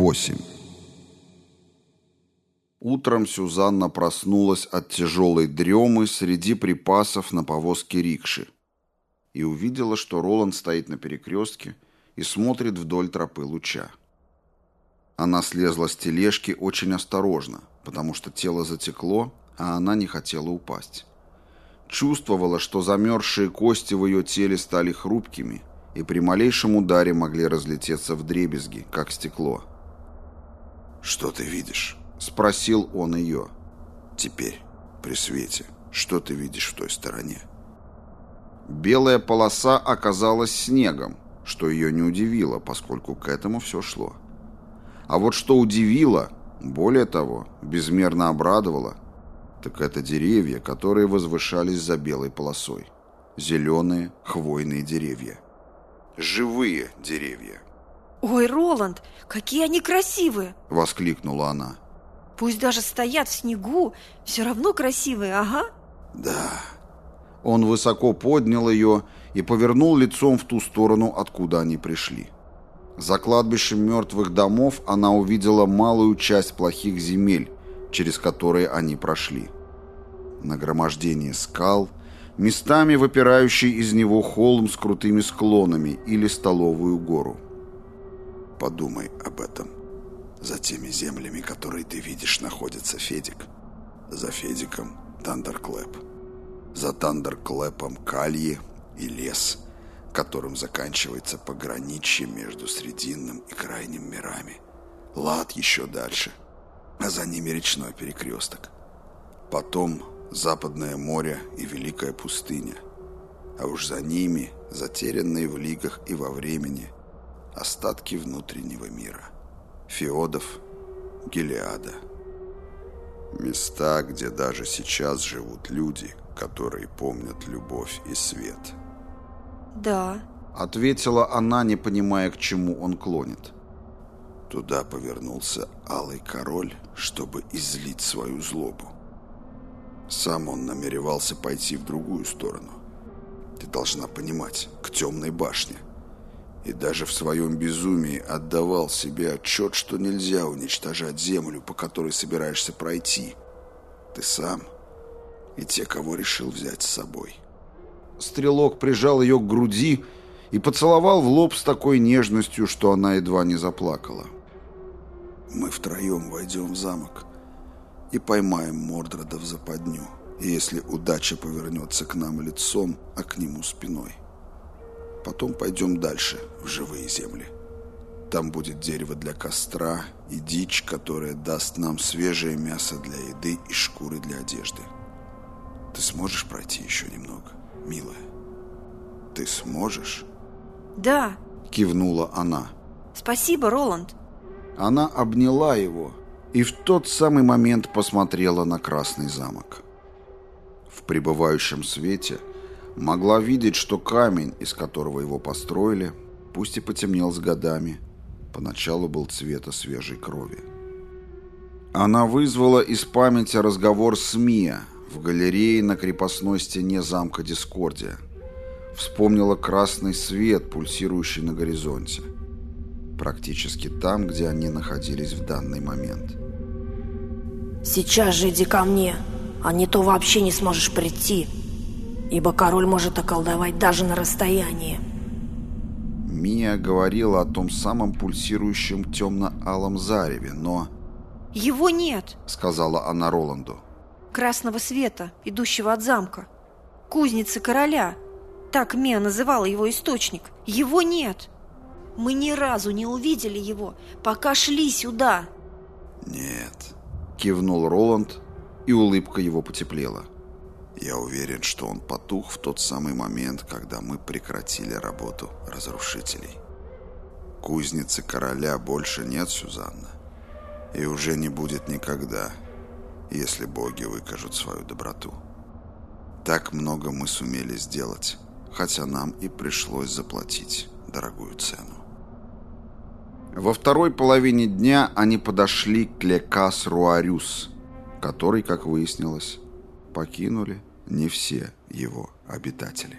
8. Утром Сюзанна проснулась от тяжелой дремы среди припасов на повозке рикши и увидела, что Роланд стоит на перекрестке и смотрит вдоль тропы луча. Она слезла с тележки очень осторожно, потому что тело затекло, а она не хотела упасть. Чувствовала, что замерзшие кости в ее теле стали хрупкими и при малейшем ударе могли разлететься в дребезги, как стекло. «Что ты видишь?» — спросил он ее. «Теперь, при свете, что ты видишь в той стороне?» Белая полоса оказалась снегом, что ее не удивило, поскольку к этому все шло. А вот что удивило, более того, безмерно обрадовало, так это деревья, которые возвышались за белой полосой. Зеленые хвойные деревья. Живые деревья. «Ой, Роланд, какие они красивые!» — воскликнула она. «Пусть даже стоят в снегу, все равно красивые, ага!» «Да». Он высоко поднял ее и повернул лицом в ту сторону, откуда они пришли. За кладбищем мертвых домов она увидела малую часть плохих земель, через которые они прошли. Нагромождение скал, местами выпирающий из него холм с крутыми склонами или столовую гору. Подумай об этом. За теми землями, которые ты видишь, находится Федик. За Федиком — Тандерклэп. За Тандерклэпом — Кальи и лес — которым заканчивается пограничье между Срединным и Крайним мирами. А еще дальше, а за ними речной перекресток. Потом Западное море и Великая пустыня. А уж за ними, затерянные в лигах и во времени, остатки внутреннего мира. Феодов, Гелиада. Места, где даже сейчас живут люди, которые помнят любовь и свет – «Да», — ответила она, не понимая, к чему он клонит. Туда повернулся Алый Король, чтобы излить свою злобу. Сам он намеревался пойти в другую сторону. Ты должна понимать, к темной башне. И даже в своем безумии отдавал себе отчет, что нельзя уничтожать землю, по которой собираешься пройти. Ты сам и те, кого решил взять с собой. Стрелок прижал ее к груди и поцеловал в лоб с такой нежностью, что она едва не заплакала. «Мы втроем войдем в замок и поймаем Мордрода в западню, если удача повернется к нам лицом, а к нему спиной. Потом пойдем дальше, в живые земли. Там будет дерево для костра и дичь, которая даст нам свежее мясо для еды и шкуры для одежды. Ты сможешь пройти еще немного?» милая, ты сможешь?» «Да», — кивнула она. «Спасибо, Роланд». Она обняла его и в тот самый момент посмотрела на Красный замок. В пребывающем свете могла видеть, что камень, из которого его построили, пусть и потемнел с годами, поначалу был цвета свежей крови. Она вызвала из памяти разговор с Мия, в галерее на крепостной стене замка Дискордия. Вспомнила красный свет, пульсирующий на горизонте. Практически там, где они находились в данный момент. «Сейчас же иди ко мне, а не то вообще не сможешь прийти, ибо король может околдовать даже на расстоянии». Мия говорила о том самом пульсирующем темно-алом зареве, но... «Его нет», — сказала она Роланду красного света, идущего от замка. Кузницы короля. Так Мия называла его источник. Его нет. Мы ни разу не увидели его, пока шли сюда. Нет, кивнул Роланд, и улыбка его потеплела. Я уверен, что он потух в тот самый момент, когда мы прекратили работу разрушителей. Кузницы короля больше нет, Сюзанна. И уже не будет никогда если боги выкажут свою доброту. Так много мы сумели сделать, хотя нам и пришлось заплатить дорогую цену. Во второй половине дня они подошли к Лекас Руарюс, который, как выяснилось, покинули не все его обитатели.